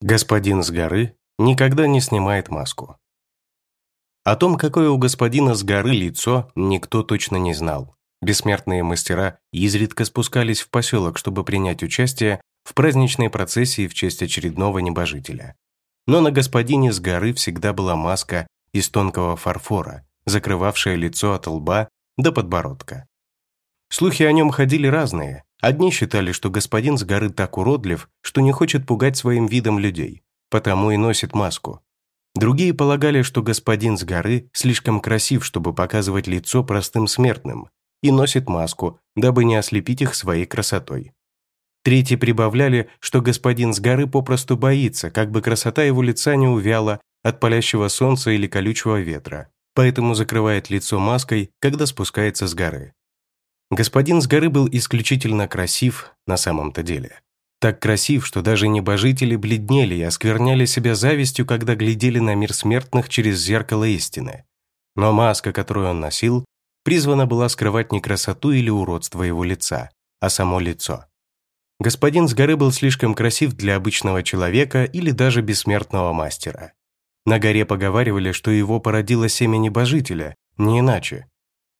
Господин с горы никогда не снимает маску. О том, какое у господина с горы лицо, никто точно не знал. Бессмертные мастера изредка спускались в поселок, чтобы принять участие в праздничной процессии в честь очередного небожителя. Но на господине с горы всегда была маска из тонкого фарфора, закрывавшая лицо от лба до подбородка. Слухи о нем ходили разные. Одни считали, что господин с горы так уродлив, что не хочет пугать своим видом людей, потому и носит маску. Другие полагали, что господин с горы слишком красив, чтобы показывать лицо простым смертным, и носит маску, дабы не ослепить их своей красотой. Третьи прибавляли, что господин с горы попросту боится, как бы красота его лица не увяла от палящего солнца или колючего ветра, поэтому закрывает лицо маской, когда спускается с горы. Господин с горы был исключительно красив на самом-то деле. Так красив, что даже небожители бледнели и оскверняли себя завистью, когда глядели на мир смертных через зеркало истины. Но маска, которую он носил, призвана была скрывать не красоту или уродство его лица, а само лицо. Господин с горы был слишком красив для обычного человека или даже бессмертного мастера. На горе поговаривали, что его породило семя небожителя, не иначе,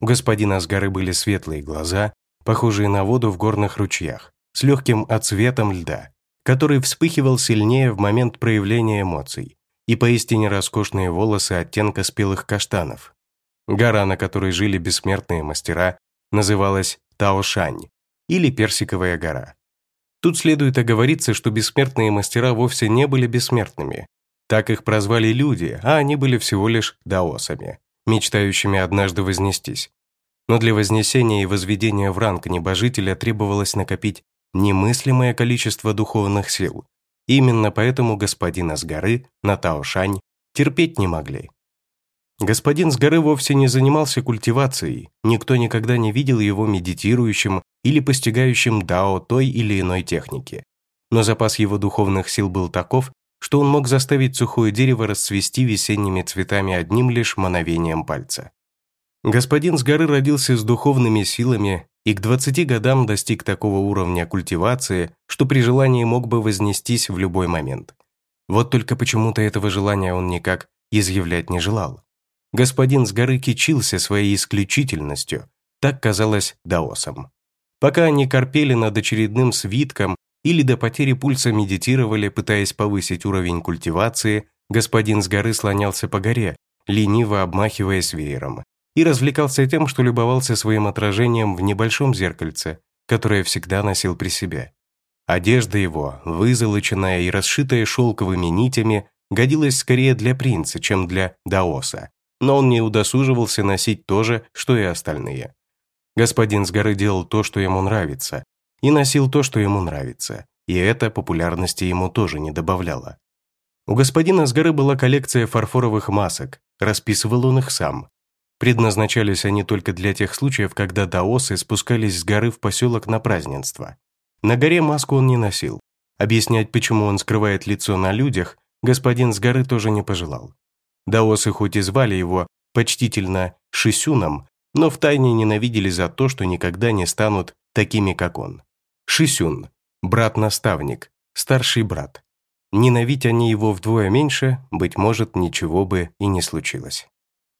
у господина с горы были светлые глаза, похожие на воду в горных ручьях, с легким отцветом льда, который вспыхивал сильнее в момент проявления эмоций, и поистине роскошные волосы оттенка спелых каштанов. Гора, на которой жили бессмертные мастера, называлась Таошань, или Персиковая гора. Тут следует оговориться, что бессмертные мастера вовсе не были бессмертными. Так их прозвали люди, а они были всего лишь даосами мечтающими однажды вознестись. Но для вознесения и возведения в ранг небожителя требовалось накопить немыслимое количество духовных сил. Именно поэтому господина с горы, Натаошань, терпеть не могли. Господин с горы вовсе не занимался культивацией, никто никогда не видел его медитирующим или постигающим дао той или иной техники. Но запас его духовных сил был таков, что он мог заставить сухое дерево расцвести весенними цветами одним лишь мановением пальца. Господин с горы родился с духовными силами и к 20 годам достиг такого уровня культивации, что при желании мог бы вознестись в любой момент. Вот только почему-то этого желания он никак изъявлять не желал. Господин с горы кичился своей исключительностью, так казалось даосам. Пока они корпели над очередным свитком или до потери пульса медитировали, пытаясь повысить уровень культивации, господин с горы слонялся по горе, лениво обмахиваясь веером, и развлекался тем, что любовался своим отражением в небольшом зеркальце, которое всегда носил при себе. Одежда его, вызолоченная и расшитая шелковыми нитями, годилась скорее для принца, чем для даоса, но он не удосуживался носить то же, что и остальные. Господин с горы делал то, что ему нравится, и носил то, что ему нравится, и это популярности ему тоже не добавляло. У господина с горы была коллекция фарфоровых масок, расписывал он их сам. Предназначались они только для тех случаев, когда даосы спускались с горы в поселок на празднество. На горе маску он не носил. Объяснять, почему он скрывает лицо на людях, господин с горы тоже не пожелал. Даосы хоть и звали его почтительно Шисюном, но втайне ненавидели за то, что никогда не станут такими, как он. Шисюн, брат-наставник, старший брат. Ненавидь они его вдвое меньше, быть может, ничего бы и не случилось.